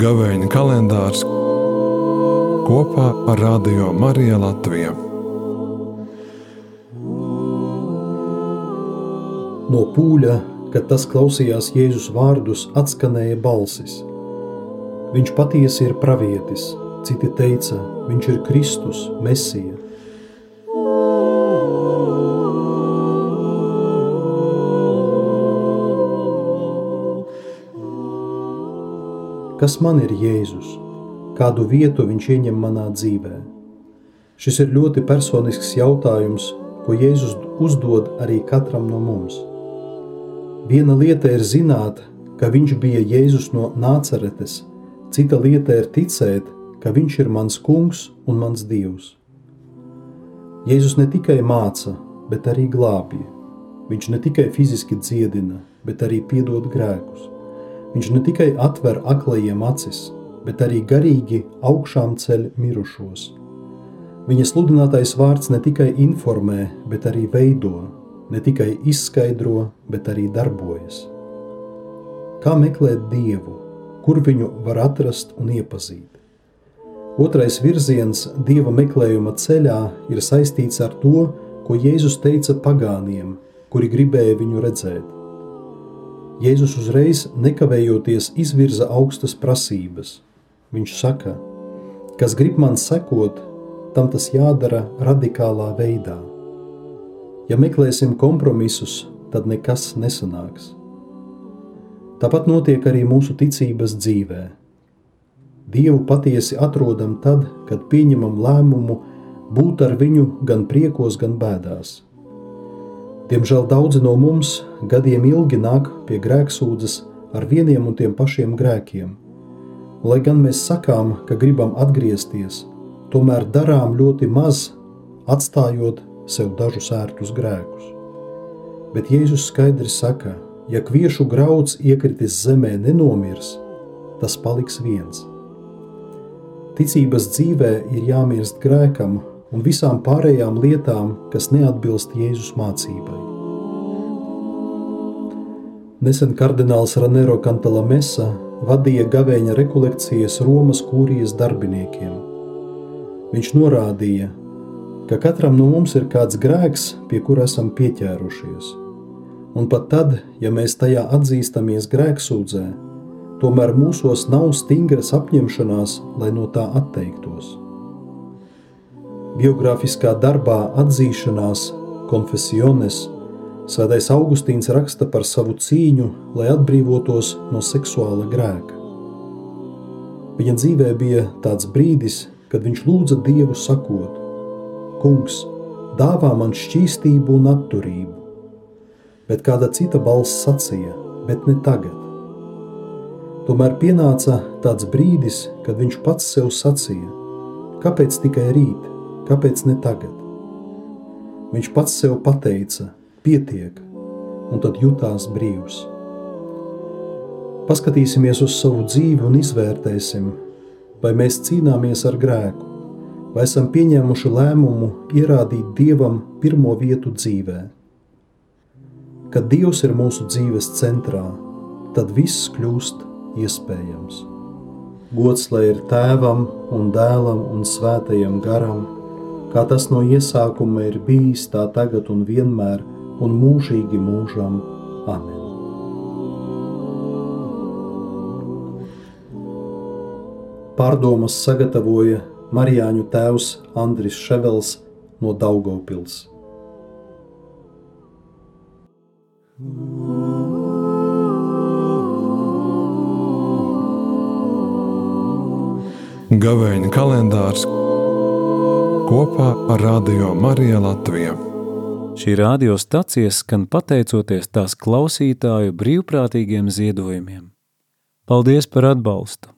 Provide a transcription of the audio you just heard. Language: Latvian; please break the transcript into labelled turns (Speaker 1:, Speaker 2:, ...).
Speaker 1: Gavēņa kalendārs kopā ar Radio Mariju Latviju.
Speaker 2: No pūļa, kad tas klausījās Jēzus vārdus, atskanēja balsis. Viņš patiesi ir pravietis, citi teica, viņš ir Kristus, Mesija. Kas man ir Jēzus? Kādu vietu viņš ieņem manā dzīvē? Šis ir ļoti personisks jautājums, ko Jēzus uzdod arī katram no mums. Viena lieta ir zināt, ka viņš bija Jēzus no Nāceretes, cita lieta ir ticēt, ka viņš ir mans kungs un mans dievs. Jēzus ne tikai māca, bet arī glābja. Viņš ne tikai fiziski dziedina, bet arī piedod grēkus. Viņš ne tikai atver aklajiem acis, bet arī garīgi augšām ceļ mirušos. Viņa sludinātais vārds ne tikai informē, bet arī veido, ne tikai izskaidro, bet arī darbojas. Kā meklēt dievu, kur viņu var atrast un iepazīt? Otrais virziens dieva meklējuma ceļā ir saistīts ar to, ko Jēzus teica pagāniem, kuri gribēja viņu redzēt. Jēzus uzreiz nekavējoties izvirza augstas prasības. Viņš saka, kas grib man sekot, tam tas jādara radikālā veidā. Ja meklēsim kompromisus, tad nekas nesanāks. Tāpat notiek arī mūsu ticības dzīvē. Dievu patiesi atrodam tad, kad pieņemam lēmumu būt ar viņu gan priekos, gan bēdās. Diemžēl daudzi no mums gadiem ilgi nāk pie grēksūdzes ar vieniem un tiem pašiem grēkiem. Lai gan mēs sakām, ka gribam atgriezties, tomēr darām ļoti maz, atstājot sev dažus ērtus grēkus. Bet Jēzus skaidri saka, ja kviešu grauds iekritis zemē nenomirs, tas paliks viens. Ticības dzīvē ir jāmirst grēkam un visām pārējām lietām, kas neatbilst Jēzus mācībai. Nesen kardināls Ranero Cantalamessa vadīja gavēņa rekolekcijas Romas kūrijas darbiniekiem. Viņš norādīja, ka katram no mums ir kāds grēks, pie kura esam pieķērušies. Un pat tad, ja mēs tajā atzīstamies grēksūdzē, tomēr mūsos nav stingras apņemšanās, lai no tā atteiktos. Biogrāfiskā darbā atzīšanās, konfesiones, Svētais Augustīns raksta par savu cīņu, lai atbrīvotos no seksuāla grēka. Viņa dzīvē bija tāds brīdis, kad viņš lūdza Dievu sakot: Kungs, dāvā man šķīstību un atturību, bet kāda cita balss sacīja: Bet ne tagad. Tomēr pienāca tāds brīdis, kad viņš pats sev sacīja: Kāpēc tikai rīt? Kāpēc ne tagad? Viņš pats sev pateica, pietiek, un tad jutās brīvs. Paskatīsimies uz savu dzīvi un izvērtēsim, vai mēs cīnāmies ar grēku, vai esam pieņēmuši lēmumu ierādīt Dievam pirmo vietu dzīvē. Kad Dievs ir mūsu dzīves centrā, tad viss kļūst iespējams. Gods lai ir tēvam un dēlam un svētajam garam kā tas no iesākuma ir bijis, tā tagad un vienmēr, un mūžīgi mūžam. Amen. Pārdomas sagatavoja Marijāņu tēvs Andris Ševels no Daugopils.
Speaker 1: Gavēņa kalendārs kopā ar Radio Mariju Latviju.
Speaker 3: Šī radiostacija skan pateicoties tās klausītāju brīvprātīgiem ziedojumiem. Paldies par atbalstu!